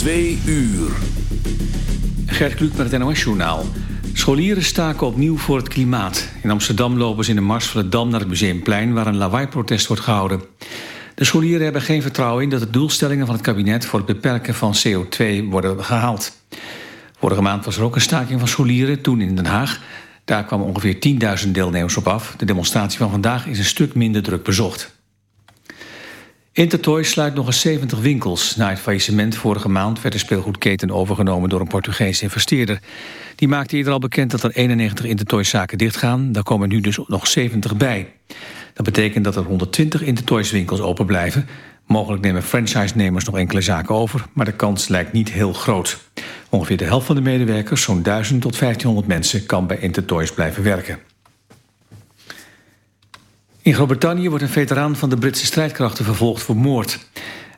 Twee uur. Gert Kluk met het NOS-journaal. Scholieren staken opnieuw voor het klimaat. In Amsterdam lopen ze in de mars van het Dam naar het Museumplein... waar een lawaai-protest wordt gehouden. De scholieren hebben geen vertrouwen in dat de doelstellingen van het kabinet... voor het beperken van CO2 worden gehaald. Vorige maand was er ook een staking van scholieren, toen in Den Haag. Daar kwamen ongeveer 10.000 deelnemers op af. De demonstratie van vandaag is een stuk minder druk bezocht. Intertoy sluit nog eens 70 winkels. Na het faillissement vorige maand werd de speelgoedketen overgenomen door een Portugese investeerder. Die maakte eerder al bekend dat er 91 Intertoys-zaken dichtgaan. Daar komen nu dus nog 70 bij. Dat betekent dat er 120 Intertoys-winkels open blijven. Mogelijk nemen franchise-nemers nog enkele zaken over, maar de kans lijkt niet heel groot. Ongeveer de helft van de medewerkers, zo'n 1000 tot 1500 mensen, kan bij Intertoys blijven werken. In Groot-Brittannië wordt een veteraan van de Britse strijdkrachten vervolgd voor moord.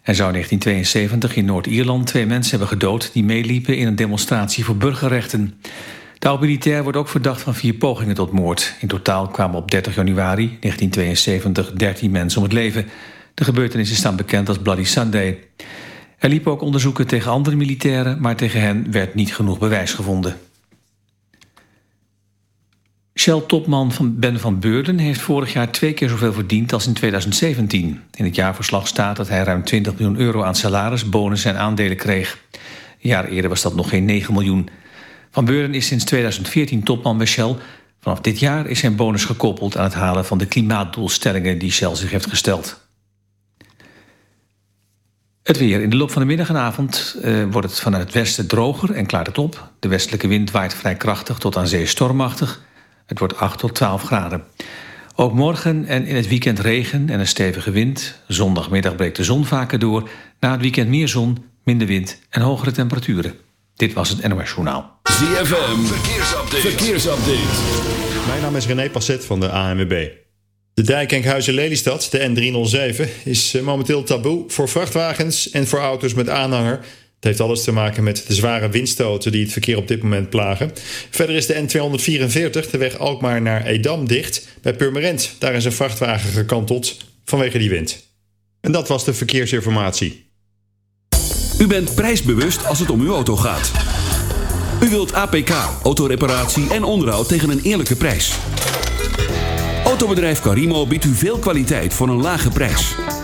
Hij zou in 1972 in Noord-Ierland twee mensen hebben gedood... die meeliepen in een demonstratie voor burgerrechten. De oud-militair wordt ook verdacht van vier pogingen tot moord. In totaal kwamen op 30 januari 1972 13 mensen om het leven. De gebeurtenissen staan bekend als Bloody Sunday. Er liepen ook onderzoeken tegen andere militairen... maar tegen hen werd niet genoeg bewijs gevonden. Shell-topman Ben van Beurden heeft vorig jaar twee keer zoveel verdiend als in 2017. In het jaarverslag staat dat hij ruim 20 miljoen euro aan salaris, bonus en aandelen kreeg. Een jaar eerder was dat nog geen 9 miljoen. Van Beurden is sinds 2014 topman bij Shell. Vanaf dit jaar is zijn bonus gekoppeld aan het halen van de klimaatdoelstellingen die Shell zich heeft gesteld. Het weer. In de loop van de middag en avond uh, wordt het vanuit het westen droger en klaart het op. De westelijke wind waait vrij krachtig tot aan zee stormachtig. Het wordt 8 tot 12 graden. Ook morgen en in het weekend regen en een stevige wind. Zondagmiddag breekt de zon vaker door. Na het weekend meer zon, minder wind en hogere temperaturen. Dit was het NOS Journaal. ZFM, verkeersupdate. verkeersupdate. Mijn naam is René Passet van de ANWB. De dijk Enkhuizen-Lelystad, de N307, is eh, momenteel taboe voor vrachtwagens en voor auto's met aanhanger het heeft alles te maken met de zware windstoten die het verkeer op dit moment plagen. Verder is de N244, de weg Alkmaar naar Edam, dicht. Bij Purmerend, daar is een vrachtwagen gekanteld vanwege die wind. En dat was de verkeersinformatie. U bent prijsbewust als het om uw auto gaat. U wilt APK, autoreparatie en onderhoud tegen een eerlijke prijs. Autobedrijf Carimo biedt u veel kwaliteit voor een lage prijs.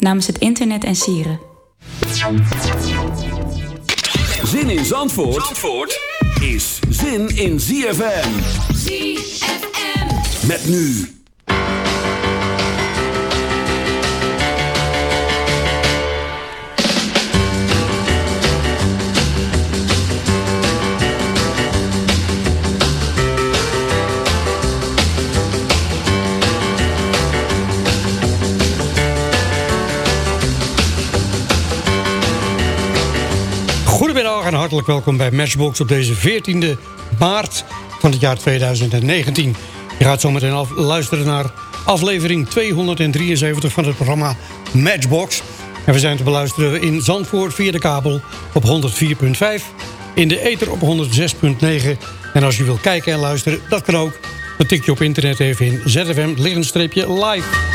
Namens het internet en sieren. Zin in Zandvoort, Zandvoort is zin in ZFM. ZFM. Met nu. Goedemiddag en hartelijk welkom bij Matchbox op deze 14e maart van het jaar 2019. Je gaat zometeen af luisteren naar aflevering 273 van het programma Matchbox. En we zijn te beluisteren in Zandvoort via de kabel op 104.5, in de ether op 106.9. En als je wil kijken en luisteren, dat kan ook. Dan tik je op internet even in ZFM liggenstreepje live. We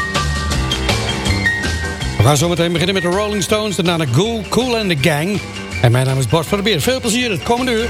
gaan zo meteen beginnen met de Rolling Stones, daarna de Cool, cool and the Gang. En mijn naam is Bart van der Beer. Veel plezier het komende uur.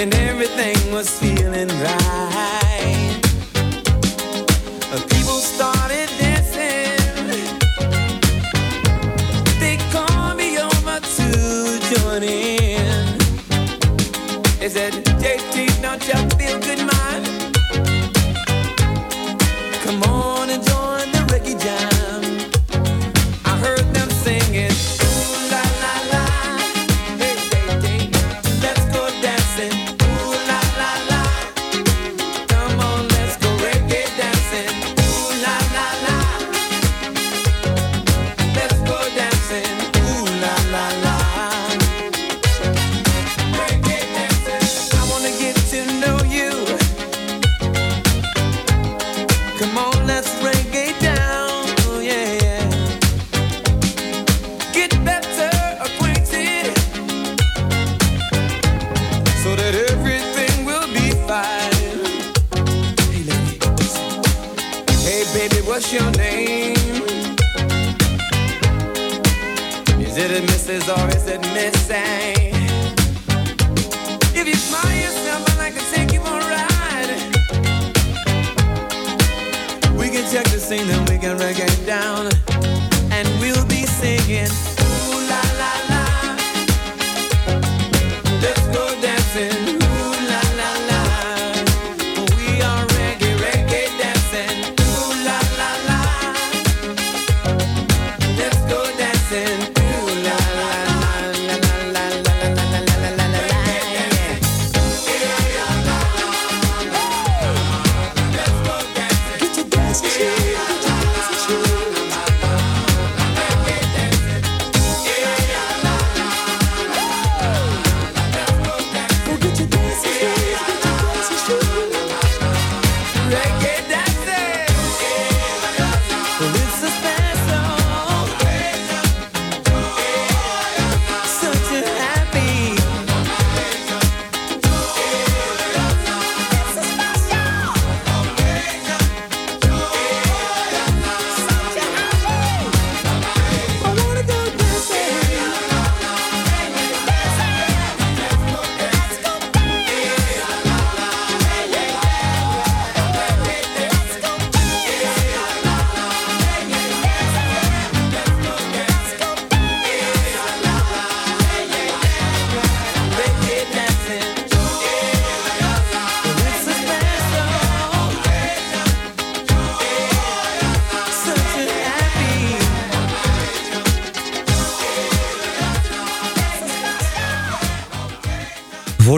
And everything was feeling right. People started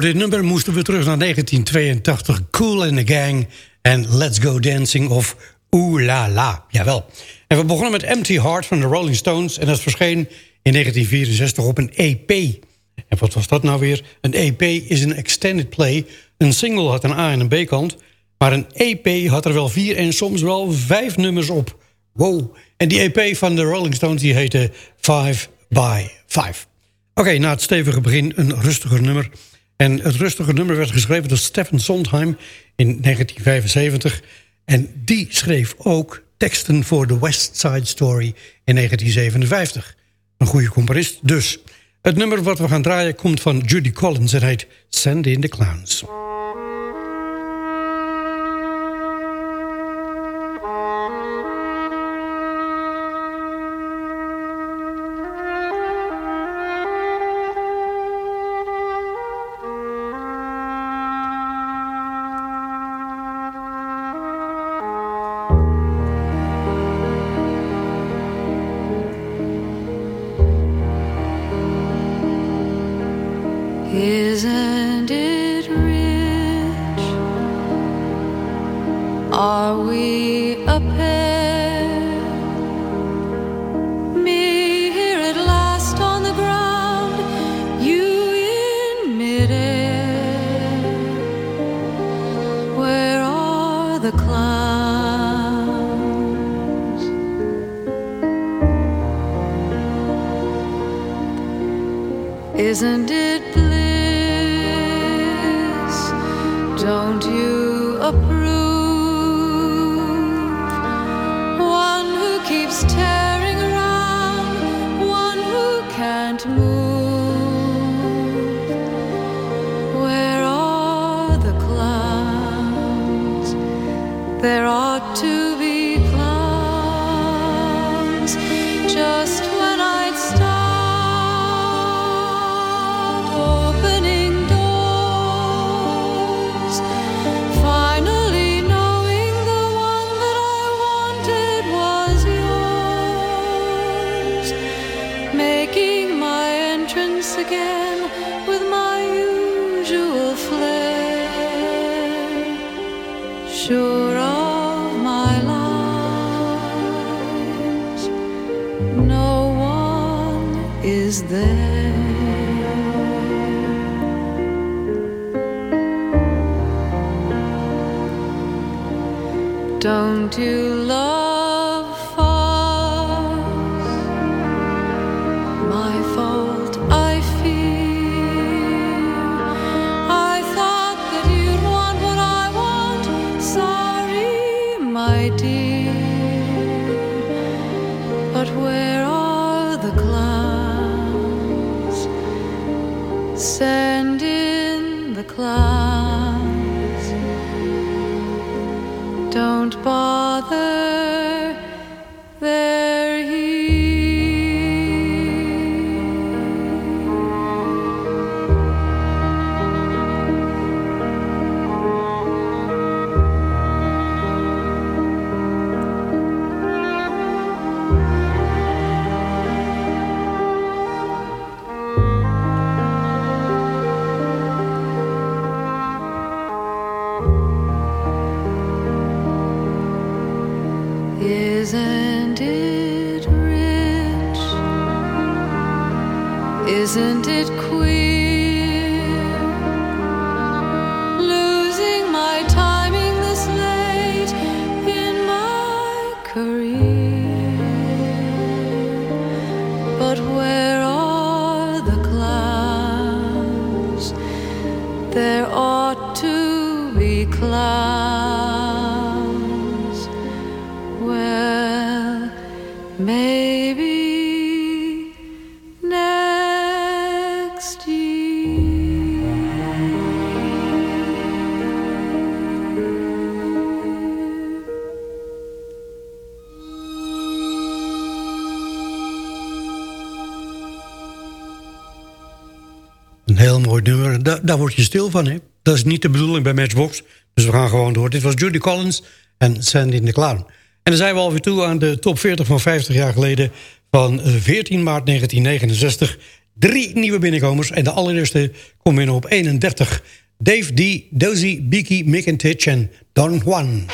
dit nummer moesten we terug naar 1982. Cool in the Gang en Let's Go Dancing of Ooh La La. Jawel. En we begonnen met Empty Heart van de Rolling Stones... en dat verscheen in 1964 op een EP. En wat was dat nou weer? Een EP is een extended play. Een single had een A- en een B-kant... maar een EP had er wel vier en soms wel vijf nummers op. Wow. En die EP van de Rolling Stones die heette 5 by 5. Oké, na het stevige begin een rustiger nummer... En het rustige nummer werd geschreven door Stephen Sondheim in 1975. En die schreef ook teksten voor The West Side Story in 1957. Een goede componist dus. Het nummer wat we gaan draaien komt van Judy Collins en heet Send in the Clowns. No one is there. Don't you love mooi nummer. Da- daar word je stil van, hè? Dat is niet de bedoeling bij Matchbox. Dus we gaan gewoon door. Dit was Judy Collins en Sandy the Clown. En dan zijn we alweer toe aan de top 40 van 50 jaar geleden... van eh, 14 maart 1969. Drie nieuwe binnenkomers. En de allereerste komt binnen op 31. Dave D, Dozy, Beaky, Mick Titch en Don Juan.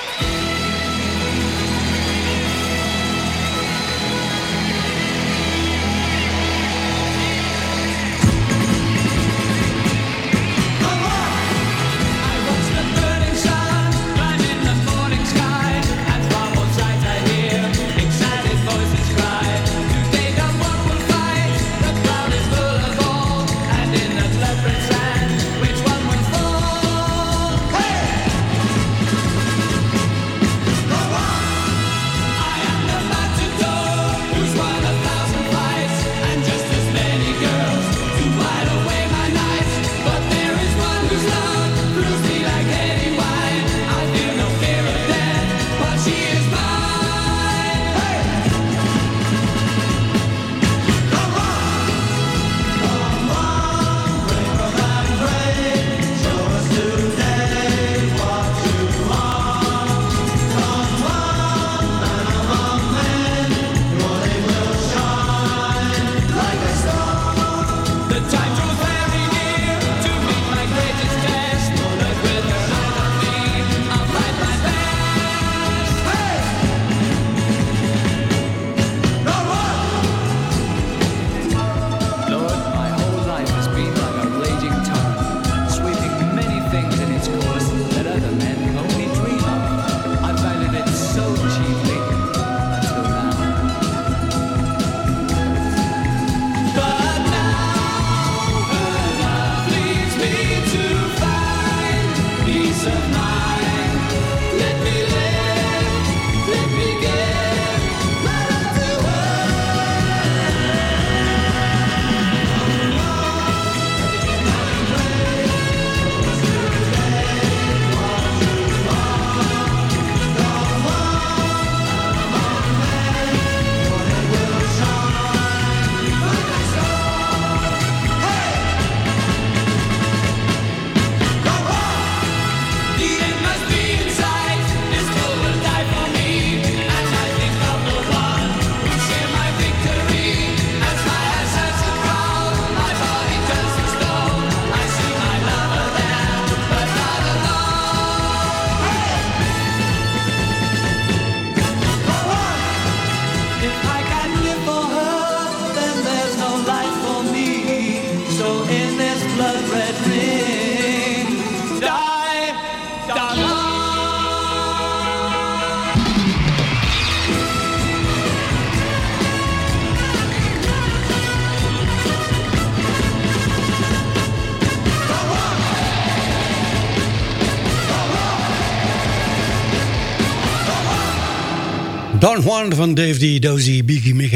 Don Juan van Dave D, Dozy, Biggie, Mick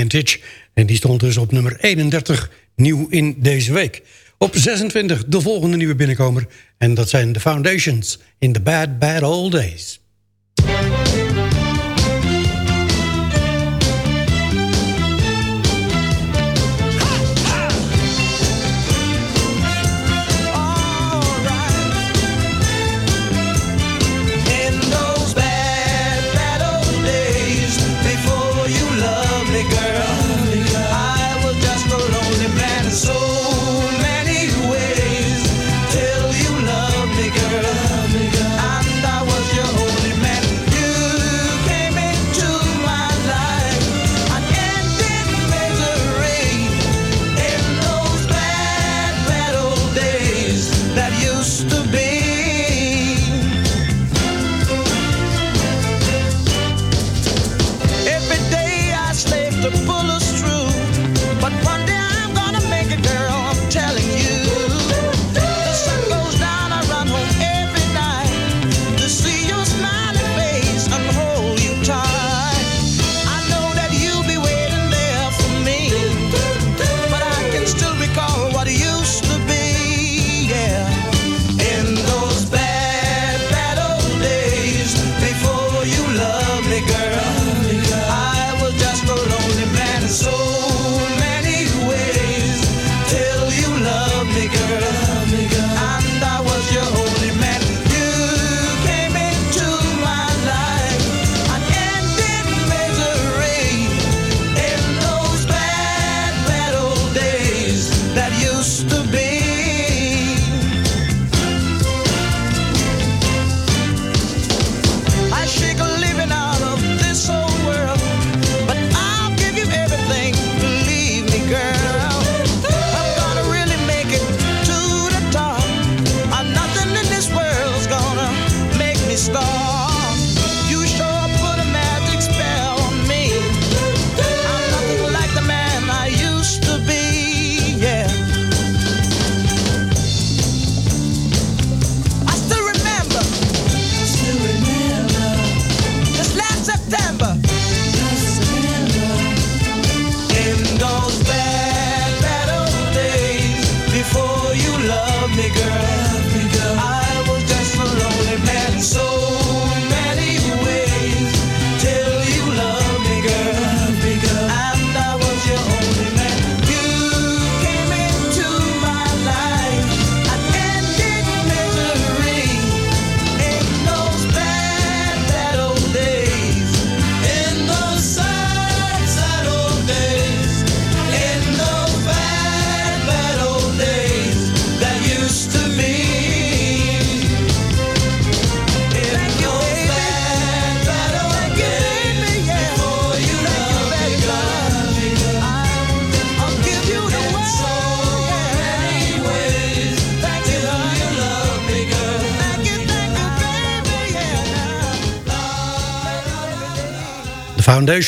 en die stond dus op nummer 31, nieuw in deze week. Op 26 de volgende nieuwe binnenkomer. En dat zijn The Foundations in the Bad Bad Old Days.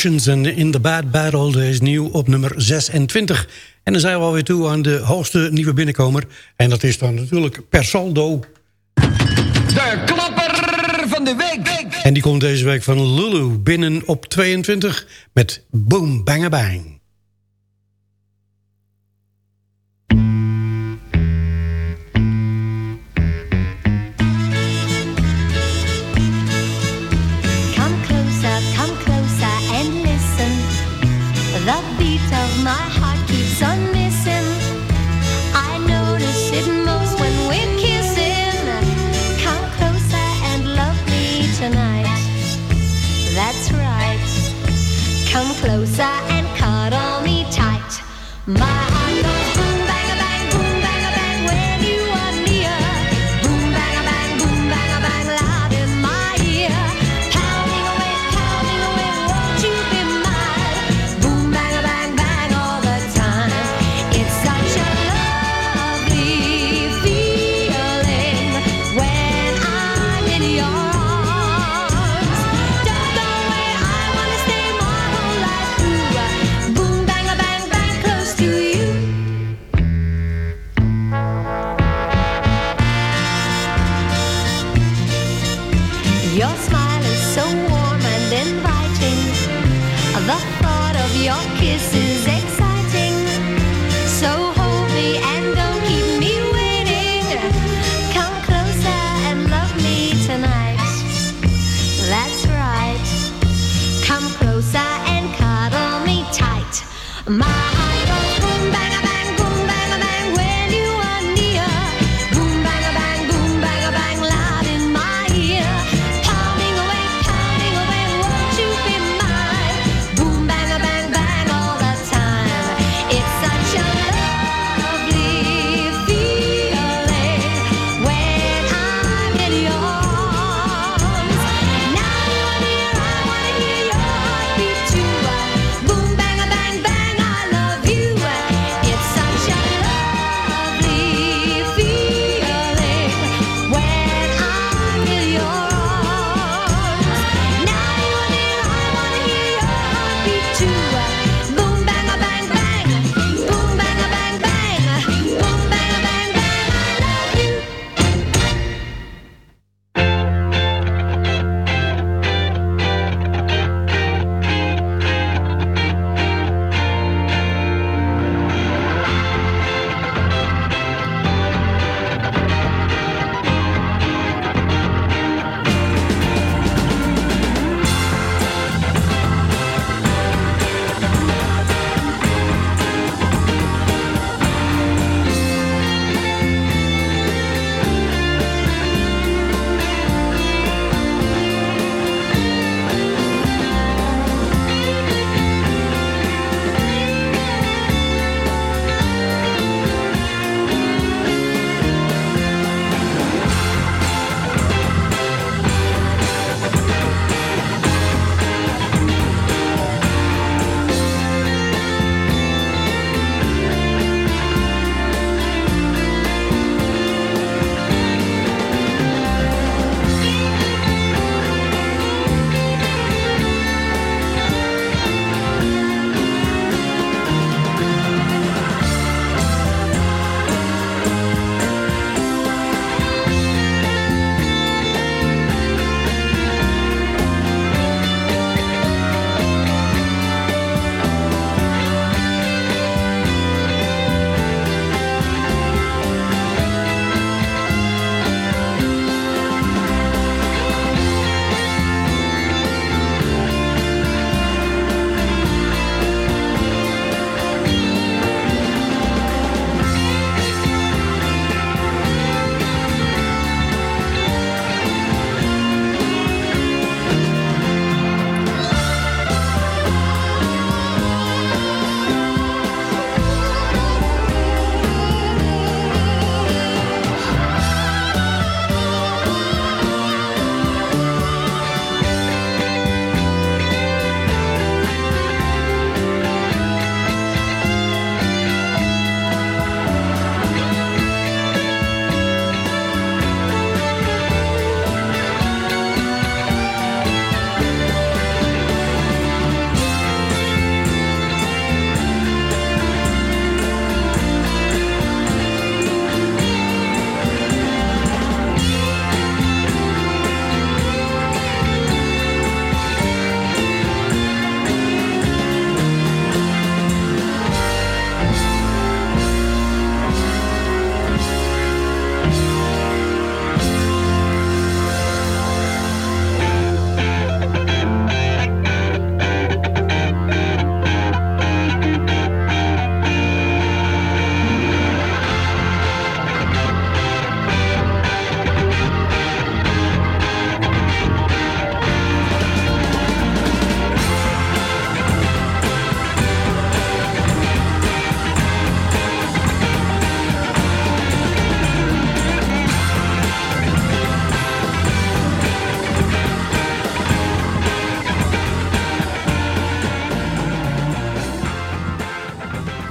En In the Bad Battle. Dat is nieuw op nummer 26. En dan zijn we alweer toe aan de hoogste nieuwe binnenkomer. En dat is dan natuurlijk Persaldo. De klapper van de week. En die komt deze week van Lulu binnen op 22 met Boom Bang Bang.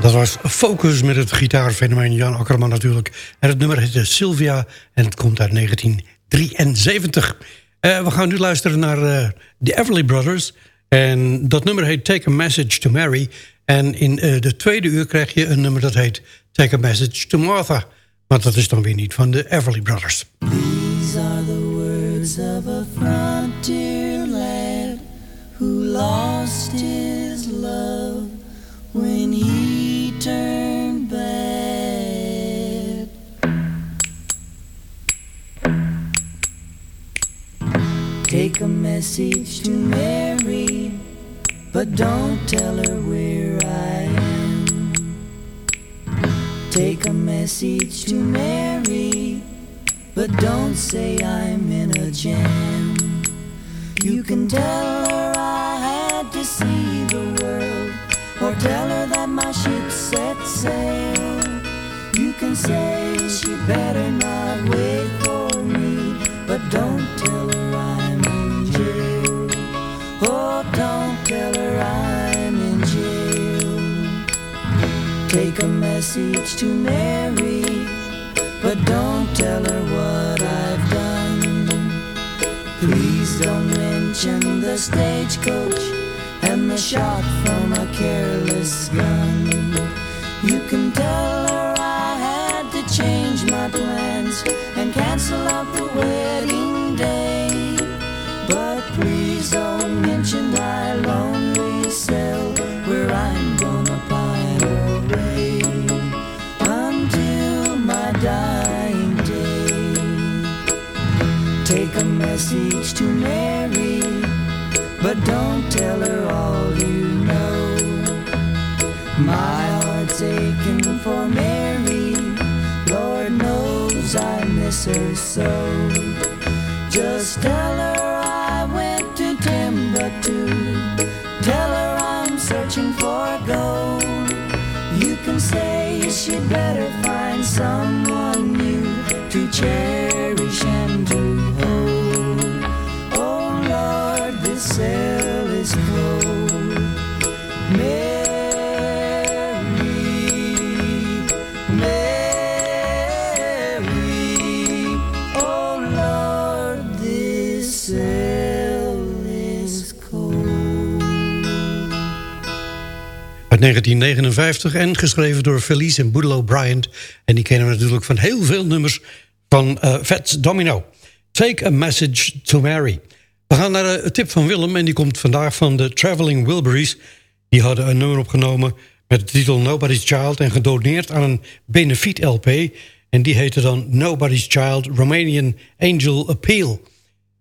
Dat was Focus met het gitaarfenomeen Jan Akkerman natuurlijk. En het nummer heette Sylvia en het komt uit 1973. Eh, we gaan nu luisteren naar eh, de Everly Brothers. En dat nummer heet Take a Message to Mary. En in eh, de tweede uur krijg je een nummer dat heet Take a Message to Martha. Maar dat is dan weer niet van de Everly Brothers. These are the words of a frontier lad who lost his love Take a message to Mary, but don't tell her where I am. Take a message to Mary, but don't say I'm in a jam. You can tell her I had to see the world, or tell her that my ship set sail. You can say she better not wait for me, but don't Take a message to Mary, but don't tell her what I've done. Please don't mention the stagecoach and the shot from a careless gun. You can tell her I had to change my plans and cancel out the wedding day. But please don't mention my lonely cell Take a message to Mary, but don't tell her all you know. My heart's aching for Mary, Lord knows I miss her so. Just 1959 en geschreven door Felice en Boodle Bryant. En die kennen we natuurlijk van heel veel nummers van eh Fats Domino. Take a Message to Mary. We gaan naar de tip van Willem en die komt vandaag van de Traveling Wilburys. Die hadden een nummer opgenomen met de titel Nobody's Child... en gedoneerd aan een benefiet LP. En die heette dan Nobody's Child Romanian Angel Appeal.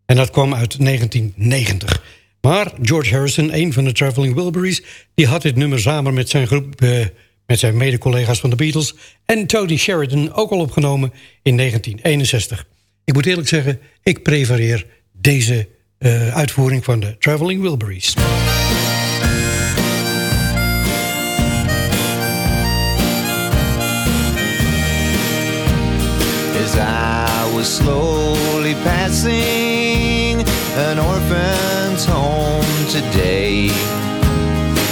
En dat kwam uit 1990. Maar George Harrison, een van de Traveling Wilburys... die had dit nummer samen met zijn groep... eh, met zijn mede-collega's van de Beatles... en Tony Sheridan ook al opgenomen in 1961. Ik moet eerlijk zeggen, ik prefereer deze eh, uitvoering van de Traveling Wilburys. as I was slowly passing an orphan's home today.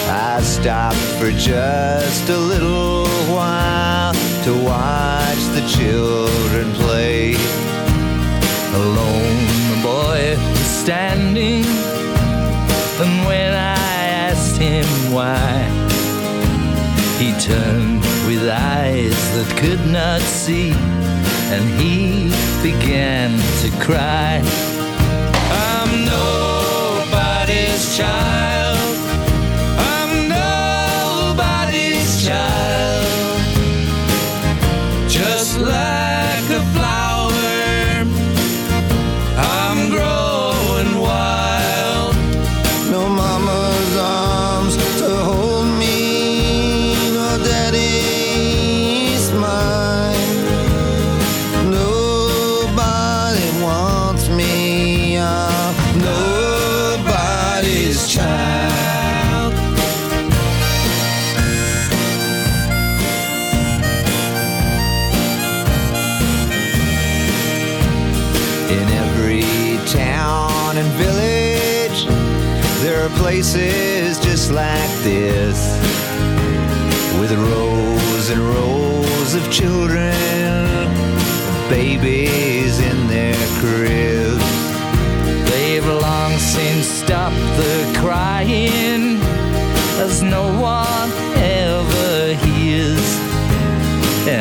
I stopped for just a little while to watch the children play. Alone, the boy was standing, and when I asked him why, he turned with eyes that could not see, and he began to cry. Nobody's child.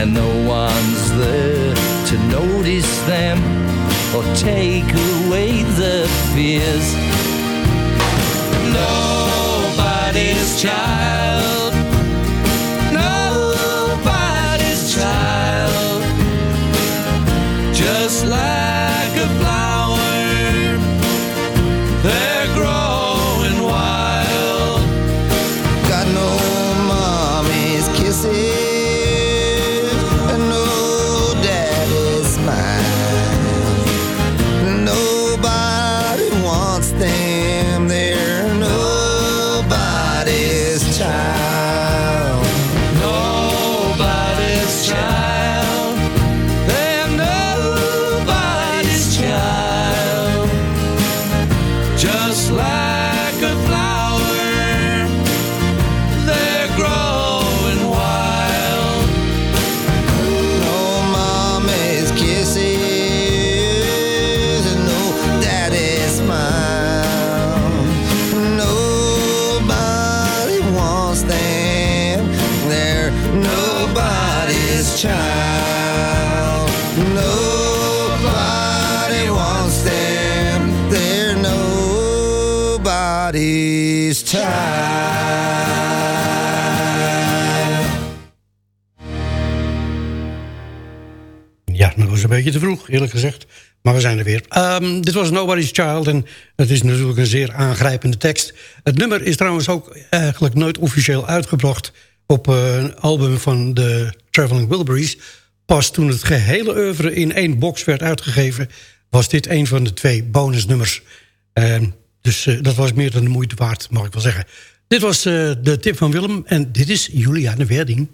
And no one's there to notice them or take away the fears. Nobody's child. Nobody's child. Just like a flower, beetje te vroeg, eerlijk gezegd. Maar we zijn er weer. Ehm, dit was Nobody's Child en het is natuurlijk een zeer aangrijpende tekst. Het nummer is trouwens ook eigenlijk nooit officieel uitgebracht... op eh, een album van de Traveling Wilburys. Pas toen het gehele oeuvre in één box werd uitgegeven... was dit een van de twee bonusnummers. Ehm, dus eh, dat was meer dan de moeite waard, mag ik wel zeggen. Dit was eh, de tip van Willem en dit is Juliane Werding.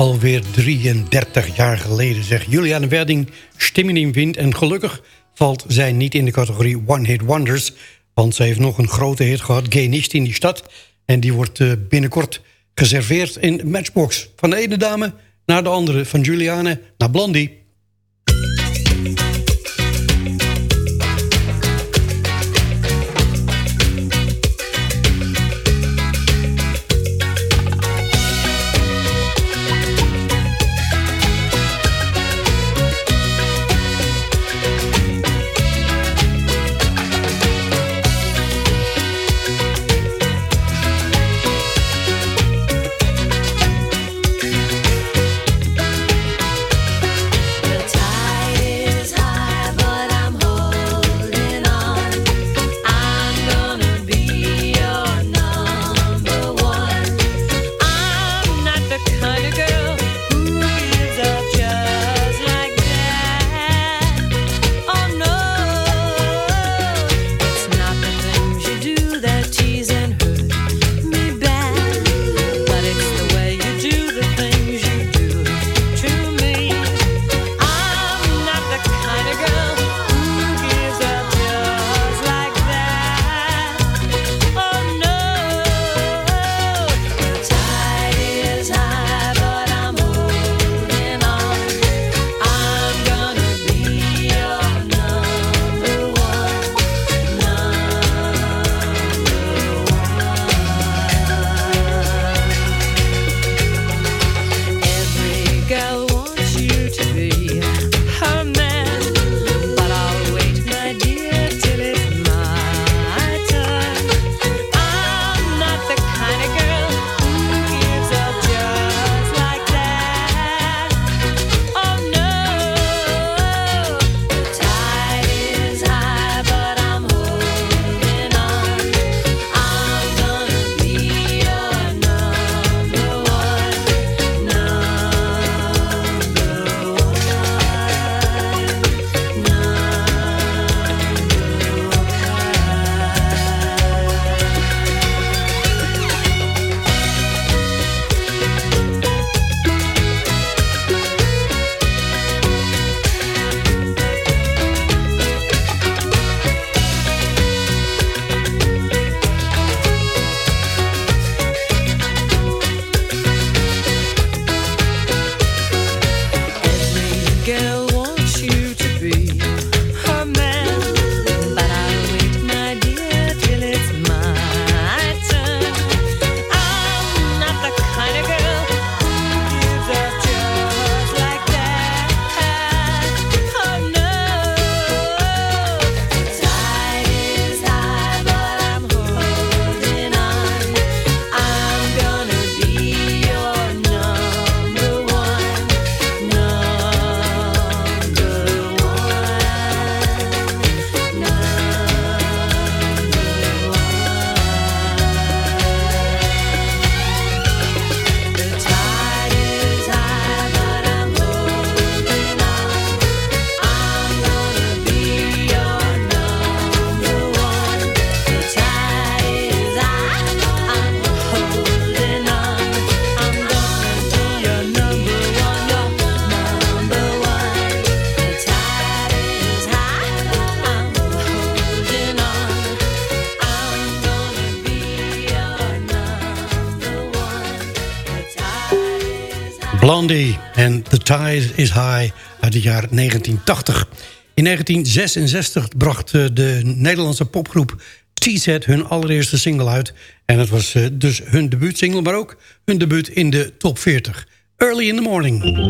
Alweer 33 jaar geleden, zegt Juliane Werding, stimmen in wind. En gelukkig valt zij niet in de categorie One Hit Wonders. Want zij heeft nog een grote hit gehad, Genist in die stad. En die wordt eh, binnenkort geserveerd in Matchbox. Van de ene dame naar de andere, van Juliane naar Blondie. Size is High uit het jaar 1980. In 1966 bracht eh, de Nederlandse popgroep T-Set hun allereerste single uit. En het was eh, dus hun debuutsingle, maar ook hun debuut in de top 40. Early in the morning.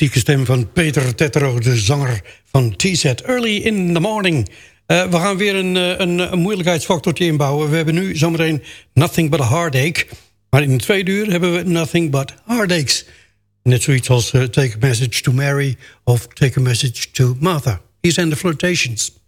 Karakteristieke stem van Peter Tettero, de zanger van T-Set. Early in the morning. Eh, we gaan weer een, eh, een, een moeilijkheidsfactortje inbouwen. We hebben nu zometeen Nothing But a Heartache. Maar in twee uur hebben we Nothing But Heartaches. Net zoiets als eh, Take a Message to Mary of Take a Message to Martha. Hier zijn de flirtations.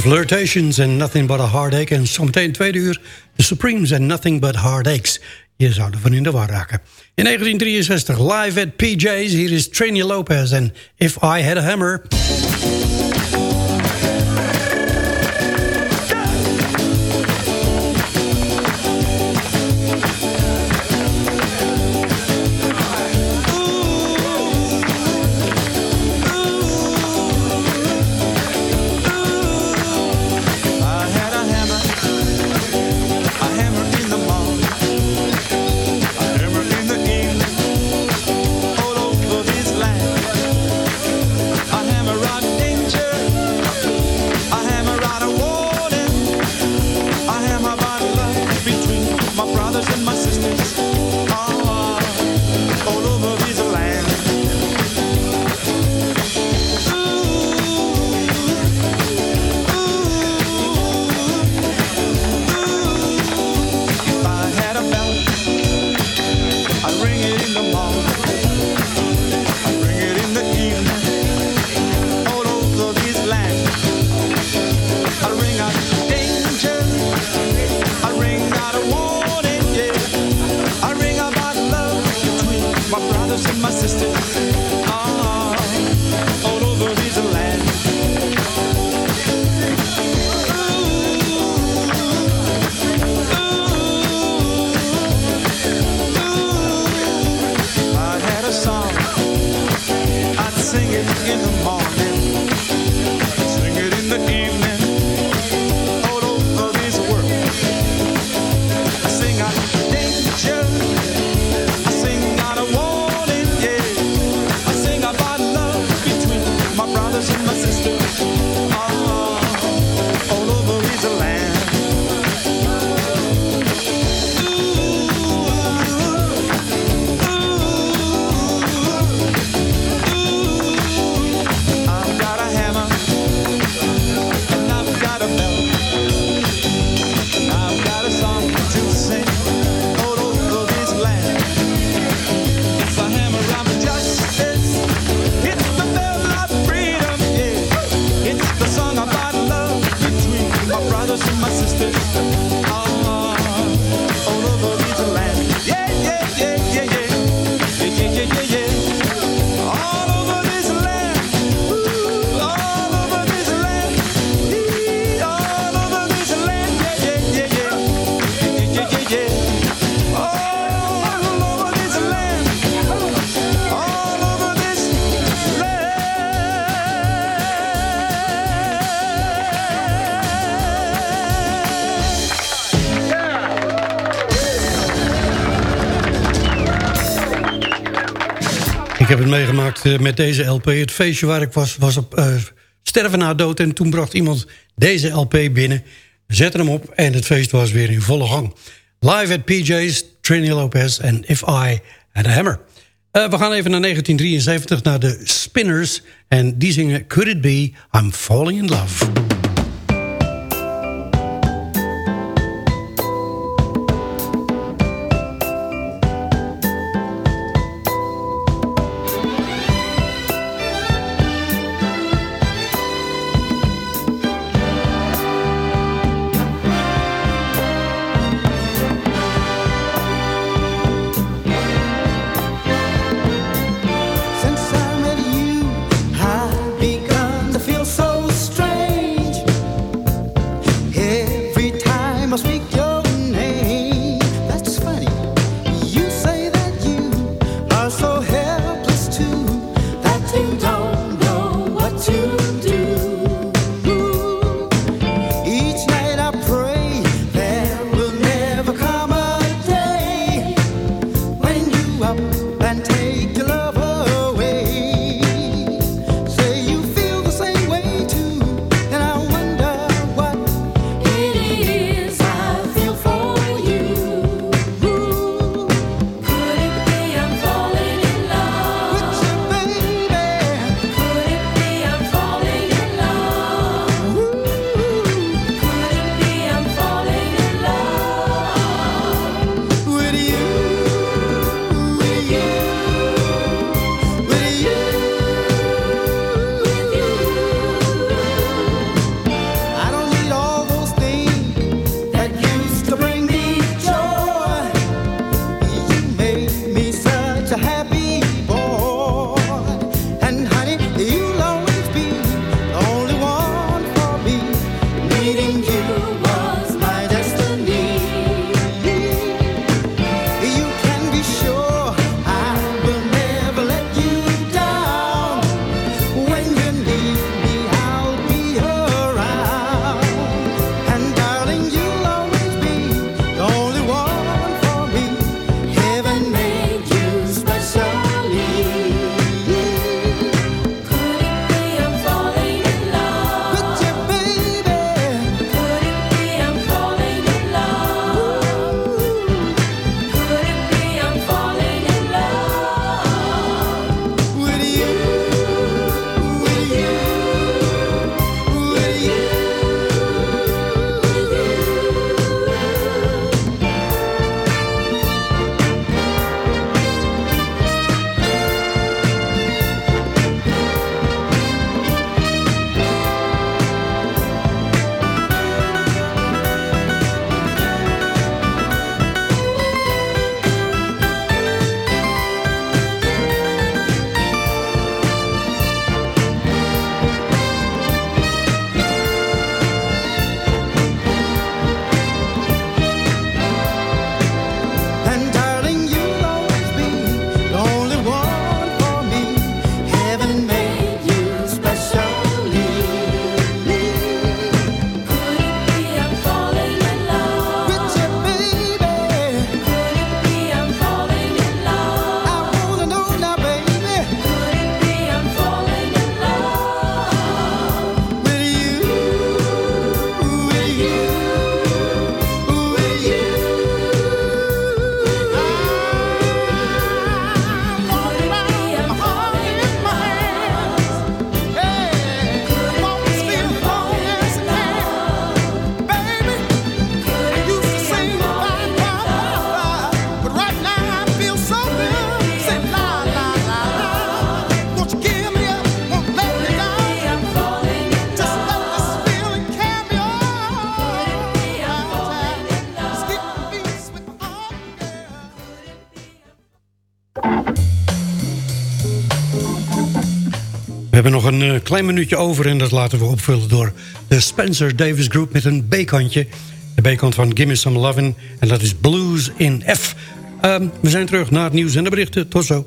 Flirtations en Nothing But a Heartache. En zometeen tweede uur The Supremes en Nothing But Heartaches. Je zou ervan in de war raken. In 1963 live at PJ's. Hier is Trini Lopez en If I Had a Hammer. meegemaakt eh, met deze LP. Het feestje waar ik was, was op eh, sterven na dood. En toen bracht iemand deze LP binnen, zette hem op... en het feest was weer in volle gang. Live at PJ's, Trini Lopez en If I Had A Hammer. Eh, we gaan even naar 1973, naar de Spinners. En die zingen Could It Be I'm Falling In Love. een eh, klein minuutje over... en dat laten we opvullen door de Spencer Davis Group met een B-kantje. De B-kant van Gimme Some Lovin' en dat is Blues in F. Ehm, we zijn terug naar het nieuws en de berichten. Tot zo.